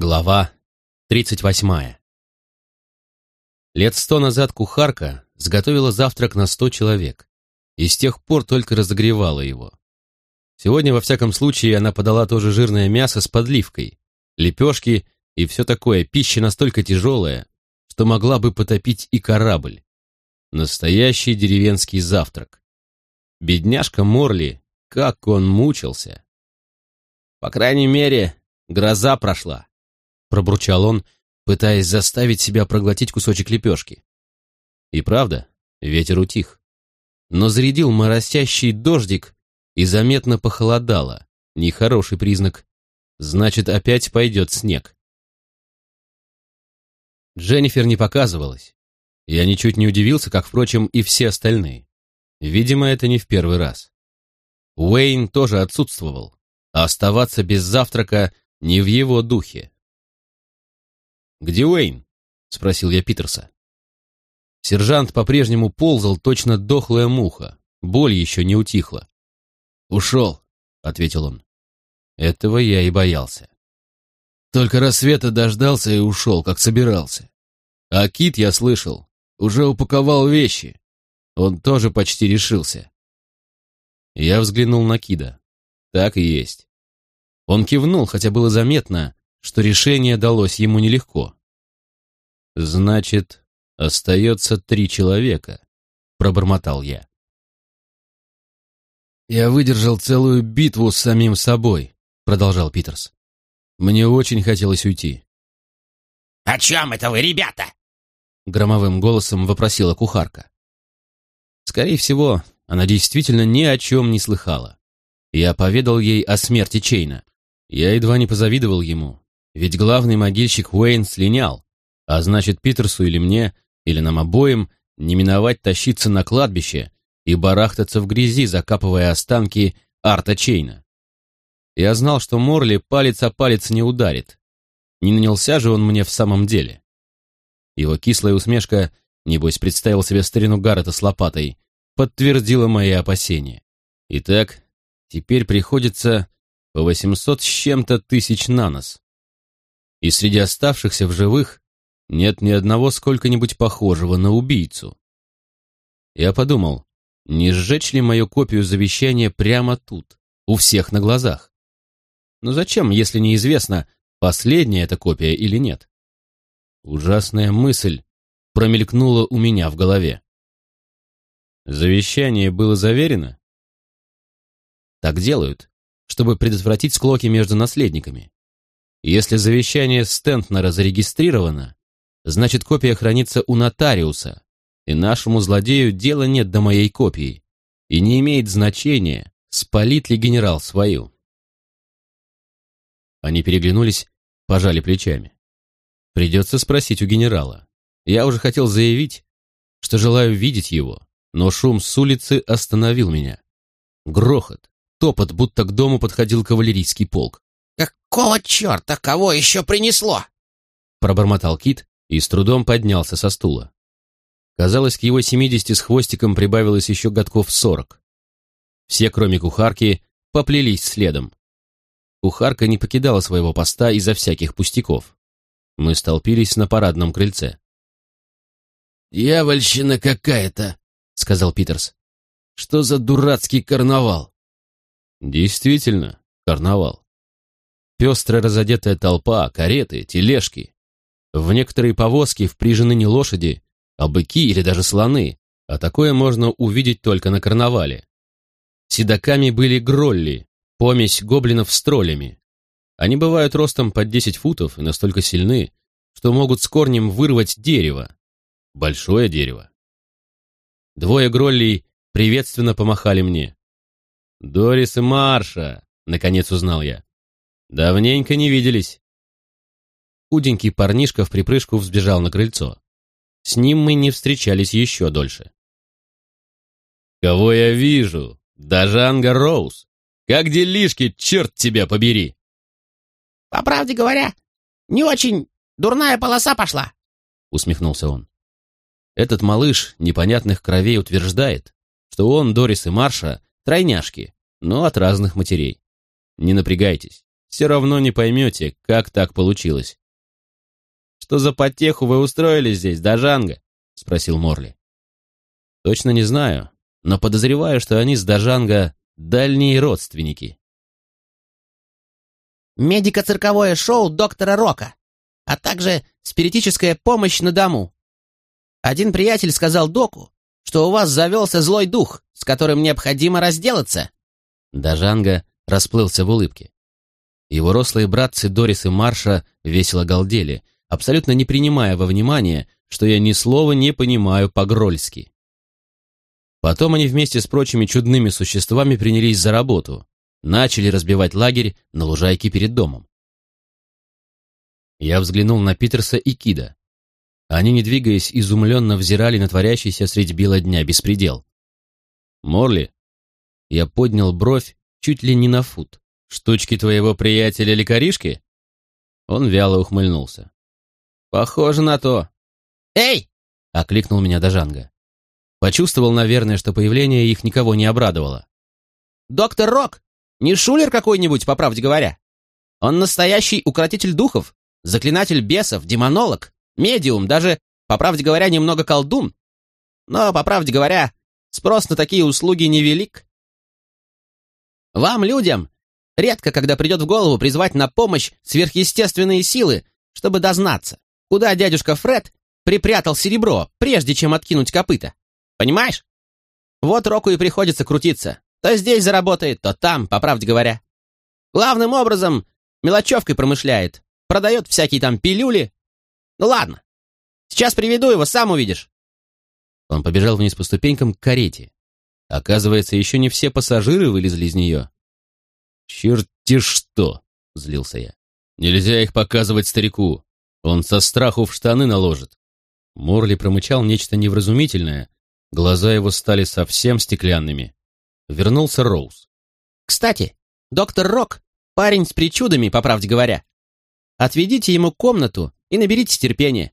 Глава 38. Лет сто назад кухарка сготовила завтрак на сто человек и с тех пор только разогревала его. Сегодня, во всяком случае, она подала тоже жирное мясо с подливкой, лепешки и все такое, пища настолько тяжелая, что могла бы потопить и корабль. Настоящий деревенский завтрак. Бедняжка Морли, как он мучился. По крайней мере, гроза прошла пробурчал он, пытаясь заставить себя проглотить кусочек лепешки. И правда, ветер утих. Но зарядил моросящий дождик, и заметно похолодало. Нехороший признак. Значит, опять пойдет снег. Дженнифер не показывалась. Я ничуть не удивился, как, впрочем, и все остальные. Видимо, это не в первый раз. Уэйн тоже отсутствовал, а оставаться без завтрака не в его духе. «Где Уэйн?» — спросил я Питерса. Сержант по-прежнему ползал, точно дохлая муха. Боль еще не утихла. «Ушел», — ответил он. Этого я и боялся. Только рассвета дождался и ушел, как собирался. А Кит, я слышал, уже упаковал вещи. Он тоже почти решился. Я взглянул на Кида. Так и есть. Он кивнул, хотя было заметно, что решение далось ему нелегко. «Значит, остается три человека», — пробормотал я. «Я выдержал целую битву с самим собой», — продолжал Питерс. «Мне очень хотелось уйти». «О чем это вы, ребята?» — громовым голосом вопросила кухарка. Скорее всего, она действительно ни о чем не слыхала. Я поведал ей о смерти Чейна. Я едва не позавидовал ему, ведь главный могильщик Уэйн слинял, а значит, Питерсу или мне, или нам обоим не миновать тащиться на кладбище и барахтаться в грязи, закапывая останки Арта Чейна. Я знал, что Морли палец о палец не ударит. Не нанялся же он мне в самом деле. Его кислая усмешка, небось, представил себе старину Гаррета с лопатой, подтвердила мои опасения. Итак, теперь приходится по восемьсот с чем-то тысяч на нос и среди оставшихся в живых нет ни одного сколько-нибудь похожего на убийцу. Я подумал, не сжечь ли мою копию завещания прямо тут, у всех на глазах? Но зачем, если неизвестно, последняя эта копия или нет? Ужасная мысль промелькнула у меня в голове. Завещание было заверено? Так делают, чтобы предотвратить склоки между наследниками. Если завещание Стентнера зарегистрировано, значит копия хранится у нотариуса, и нашему злодею дела нет до моей копии, и не имеет значения, спалит ли генерал свою. Они переглянулись, пожали плечами. Придется спросить у генерала. Я уже хотел заявить, что желаю видеть его, но шум с улицы остановил меня. Грохот, топот, будто к дому подходил кавалерийский полк. «Какого черта? Кого еще принесло?» Пробормотал Кит и с трудом поднялся со стула. Казалось, к его семидесяти с хвостиком прибавилось еще годков сорок. Все, кроме кухарки, поплелись следом. Кухарка не покидала своего поста из-за всяких пустяков. Мы столпились на парадном крыльце. «Дьявольщина какая-то», — сказал Питерс. «Что за дурацкий карнавал?» «Действительно, карнавал. Пестрая разодетая толпа, кареты, тележки. В некоторые повозки впряжены не лошади, а быки или даже слоны, а такое можно увидеть только на карнавале. Седоками были гролли, помесь гоблинов с троллями. Они бывают ростом под 10 футов и настолько сильны, что могут с корнем вырвать дерево. Большое дерево. Двое гроллей приветственно помахали мне. «Дорис и Марша!» — наконец узнал я. Давненько не виделись. Худенький парнишка в припрыжку взбежал на крыльцо. С ним мы не встречались еще дольше. «Кого я вижу? Даже Анга Роуз! Как делишки, черт тебя побери!» «По правде говоря, не очень дурная полоса пошла», — усмехнулся он. Этот малыш непонятных кровей утверждает, что он, Дорис и Марша, тройняшки, но от разных матерей. Не напрягайтесь. Все равно не поймете, как так получилось. «Что за потеху вы устроили здесь, Дажанга?» — спросил Морли. «Точно не знаю, но подозреваю, что они с Дажанга дальние родственники». «Медико-цирковое шоу доктора Рока, а также спиритическая помощь на дому. Один приятель сказал доку, что у вас завелся злой дух, с которым необходимо разделаться». Дажанга расплылся в улыбке. Его рослые братцы Дорис и Марша весело галдели, абсолютно не принимая во внимание, что я ни слова не понимаю по-грольски. Потом они вместе с прочими чудными существами принялись за работу, начали разбивать лагерь на лужайке перед домом. Я взглянул на Питерса и Кида. Они, не двигаясь, изумленно взирали на творящийся средь бела дня беспредел. «Морли?» Я поднял бровь чуть ли не на фут. «Штучки твоего приятеля-лекаришки?» Он вяло ухмыльнулся. «Похоже на то». «Эй!» — окликнул меня Дажанга. Почувствовал, наверное, что появление их никого не обрадовало. «Доктор Рок! Не шулер какой-нибудь, по правде говоря. Он настоящий укротитель духов, заклинатель бесов, демонолог, медиум, даже, по правде говоря, немного колдун. Но, по правде говоря, спрос на такие услуги невелик. Вам, людям, редко когда придет в голову призвать на помощь сверхъестественные силы, чтобы дознаться, куда дядюшка Фред припрятал серебро, прежде чем откинуть копыта. Понимаешь? Вот Року и приходится крутиться. То здесь заработает, то там, по правде говоря. Главным образом, мелочевкой промышляет, продает всякие там пилюли. Ну ладно, сейчас приведу его, сам увидишь. Он побежал вниз по ступенькам к карете. Оказывается, еще не все пассажиры вылезли из нее. «Черти что!» — злился я. «Нельзя их показывать старику. Он со страху в штаны наложит». Морли промычал нечто невразумительное. Глаза его стали совсем стеклянными. Вернулся Роуз. «Кстати, доктор Рок — парень с причудами, по правде говоря. Отведите ему комнату и наберитесь терпения.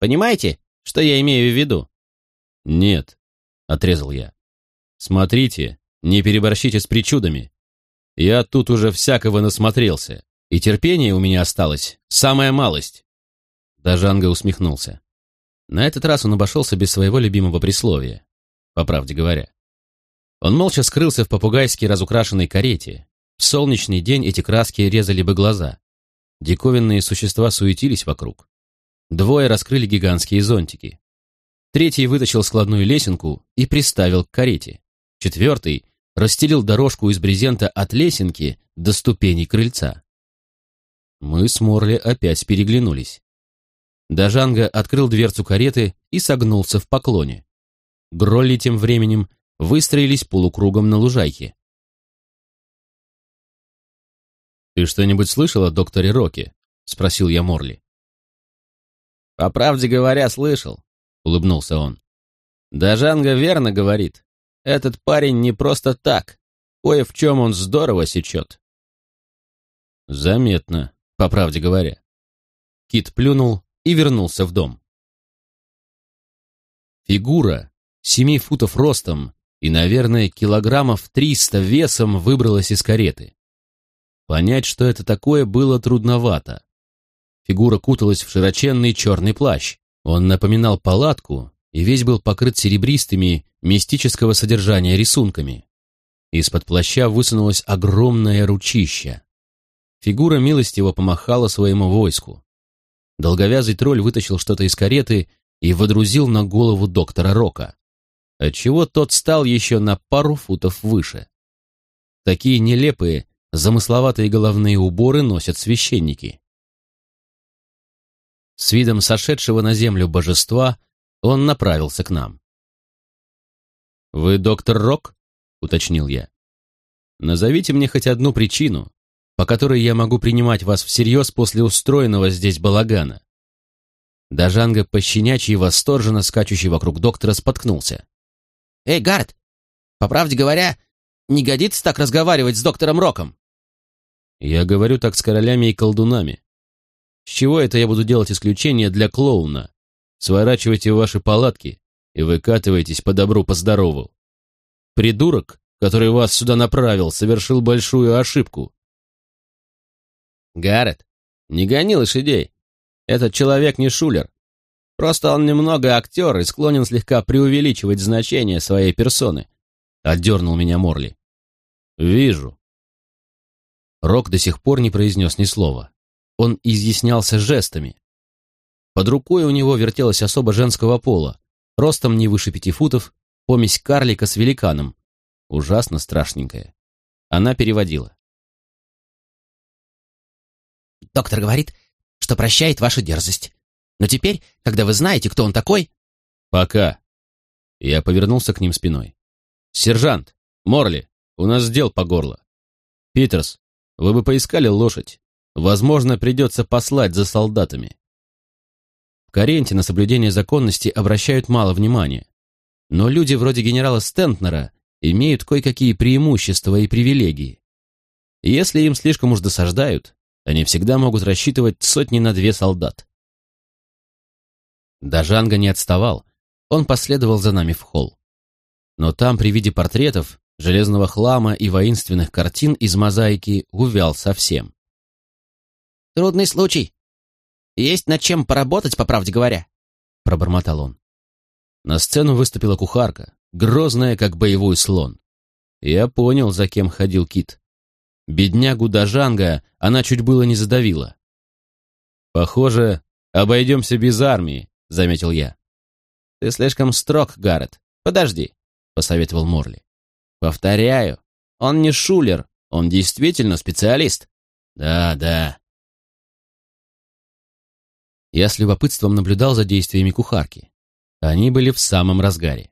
Понимаете, что я имею в виду?» «Нет», — отрезал я. Смотрите, не переборщите с причудами. Я тут уже всякого насмотрелся, и терпение у меня осталось, самая малость. Дажанга усмехнулся. На этот раз он обошелся без своего любимого присловия, по правде говоря. Он молча скрылся в попугайски разукрашенной карете. В солнечный день эти краски резали бы глаза. Диковинные существа суетились вокруг. Двое раскрыли гигантские зонтики. Третий вытащил складную лесенку и приставил к карете. Четвертый расстелил дорожку из брезента от лесенки до ступеней крыльца. Мы с Морли опять переглянулись. Дажанга открыл дверцу кареты и согнулся в поклоне. Гролли тем временем выстроились полукругом на лужайке. «Ты что-нибудь слышал о докторе Роке?» — спросил я Морли. «По правде говоря, слышал», — улыбнулся он. «Дажанга верно говорит. Этот парень не просто так. Кое в чем он здорово сечет. Заметно, по правде говоря. Кит плюнул и вернулся в дом. Фигура, семи футов ростом и, наверное, килограммов триста весом выбралась из кареты. Понять, что это такое, было трудновато. Фигура куталась в широченный черный плащ. Он напоминал палатку, и весь был покрыт серебристыми, мистического содержания рисунками. Из-под плаща высунулось огромное ручище. Фигура милостиво помахала своему войску. Долговязый тролль вытащил что-то из кареты и водрузил на голову доктора Рока, отчего тот стал еще на пару футов выше. Такие нелепые, замысловатые головные уборы носят священники. С видом сошедшего на землю божества он направился к нам. «Вы доктор Рок?» — уточнил я. «Назовите мне хоть одну причину, по которой я могу принимать вас всерьез после устроенного здесь балагана». Дажанга, пощенячий восторженно скачущий вокруг доктора, споткнулся. «Эй, Гард, по правде говоря, не годится так разговаривать с доктором Роком». «Я говорю так с королями и колдунами. С чего это я буду делать исключение для клоуна, Сворачивайте ваши палатки и выкатывайтесь по добру, по здорову. Придурок, который вас сюда направил, совершил большую ошибку. Гаррет, не гони лошадей. Этот человек не шулер. Просто он немного актер и склонен слегка преувеличивать значение своей персоны. Отдернул меня Морли. Вижу. Рок до сих пор не произнес ни слова. Он изъяснялся жестами. Под рукой у него вертелась особо женского пола, ростом не выше пяти футов, помесь карлика с великаном. Ужасно страшненькая. Она переводила. Доктор говорит, что прощает вашу дерзость. Но теперь, когда вы знаете, кто он такой...» «Пока». Я повернулся к ним спиной. «Сержант, Морли, у нас дел по горло. Питерс, вы бы поискали лошадь. Возможно, придется послать за солдатами». В Каренте на соблюдение законности обращают мало внимания. Но люди вроде генерала Стентнера имеют кое-какие преимущества и привилегии. Если им слишком уж досаждают, они всегда могут рассчитывать сотни на две солдат. Дажанга не отставал, он последовал за нами в холл. Но там при виде портретов, железного хлама и воинственных картин из мозаики увял совсем. «Трудный случай. Есть над чем поработать, по правде говоря», — пробормотал он. На сцену выступила кухарка, грозная, как боевой слон. Я понял, за кем ходил Кит. Беднягу Дажанга она чуть было не задавила. «Похоже, обойдемся без армии», — заметил я. «Ты слишком строг, Гаррет. Подожди», — посоветовал Морли. «Повторяю, он не шулер, он действительно специалист». «Да, да». Я с любопытством наблюдал за действиями кухарки. Они были в самом разгаре.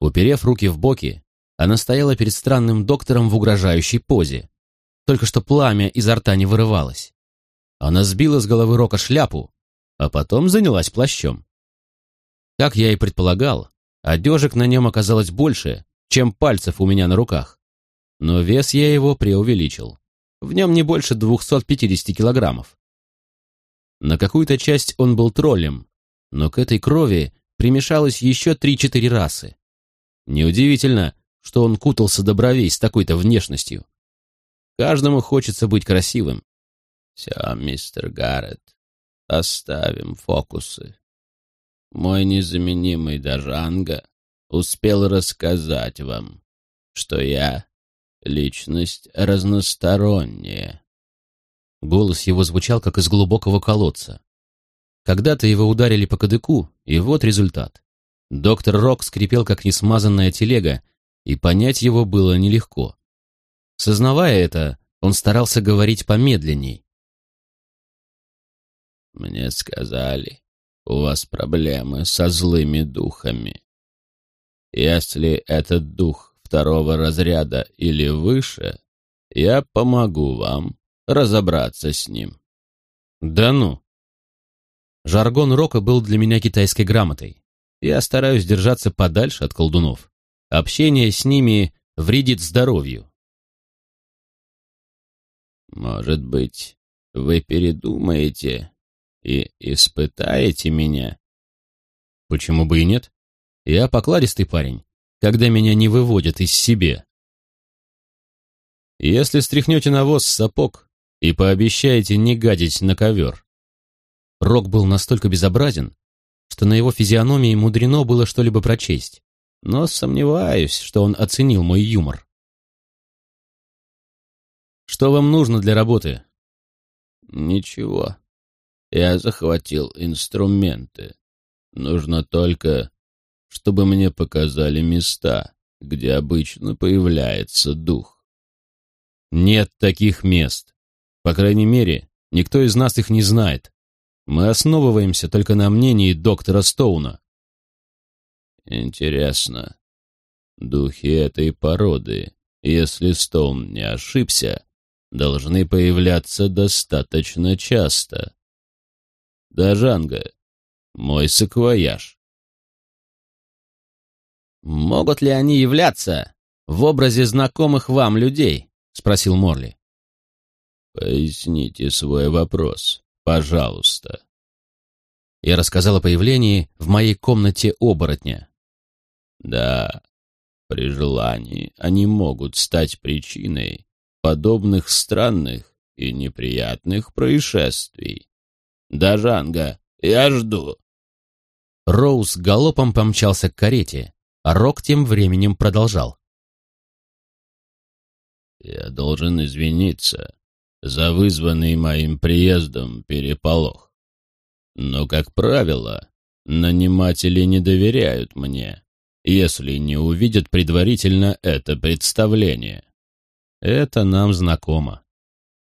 Уперев руки в боки, она стояла перед странным доктором в угрожающей позе, только что пламя изо рта не вырывалось. Она сбила с головы Рока шляпу, а потом занялась плащом. Как я и предполагал, одежек на нем оказалось больше, чем пальцев у меня на руках. Но вес я его преувеличил. В нем не больше 250 килограммов. На какую-то часть он был троллем, но к этой крови примешалось еще 3-4 расы. Неудивительно, что он кутался до бровей с такой-то внешностью. Каждому хочется быть красивым. Все, мистер Гаррет, оставим фокусы. Мой незаменимый Дажанга успел рассказать вам, что я личность разносторонняя. Голос его звучал, как из глубокого колодца. Когда-то его ударили по кадыку, и вот результат. Доктор Рок скрипел, как несмазанная телега, и понять его было нелегко. Сознавая это, он старался говорить помедленней. «Мне сказали, у вас проблемы со злыми духами. Если этот дух второго разряда или выше, я помогу вам разобраться с ним». «Да ну!» Жаргон Рока был для меня китайской грамотой. Я стараюсь держаться подальше от колдунов. Общение с ними вредит здоровью. Может быть, вы передумаете и испытаете меня? Почему бы и нет? Я покладистый парень, когда меня не выводят из себе. Если стряхнете навоз с сапог и пообещаете не гадить на ковер. Рок был настолько безобразен, что на его физиономии мудрено было что-либо прочесть, но сомневаюсь, что он оценил мой юмор. Что вам нужно для работы? Ничего. Я захватил инструменты. Нужно только, чтобы мне показали места, где обычно появляется дух. Нет таких мест. По крайней мере, никто из нас их не знает. Мы основываемся только на мнении доктора Стоуна. Интересно. Духи этой породы, если Стоун не ошибся, должны появляться достаточно часто. Дажанга, мой саквояж. «Могут ли они являться в образе знакомых вам людей?» — спросил Морли. «Поясните свой вопрос, пожалуйста». Я рассказал о появлении в моей комнате оборотня. «Да, при желании они могут стать причиной, подобных странных и неприятных происшествий. Дажанга, я жду. Роуз галопом помчался к карете, а Рок тем временем продолжал. Я должен извиниться за вызванный моим приездом переполох. Но, как правило, наниматели не доверяют мне, если не увидят предварительно это представление. Это нам знакомо.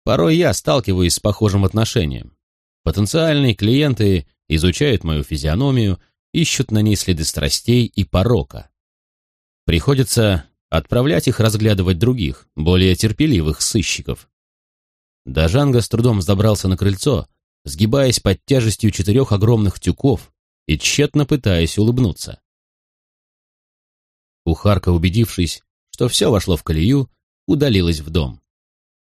Порой я сталкиваюсь с похожим отношением. Потенциальные клиенты изучают мою физиономию, ищут на ней следы страстей и порока. Приходится отправлять их разглядывать других, более терпеливых сыщиков. Дажанга с трудом забрался на крыльцо, сгибаясь под тяжестью четырех огромных тюков и тщетно пытаясь улыбнуться. Кухарка, убедившись, что все вошло в колею, удалилась в дом.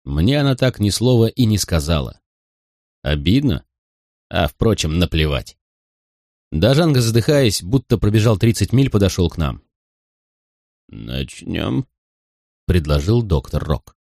Мне она так ни слова и не сказала. Обидно? А, впрочем, наплевать. Дажанга, задыхаясь, будто пробежал тридцать миль, подошел к нам. «Начнем», — предложил доктор Рок.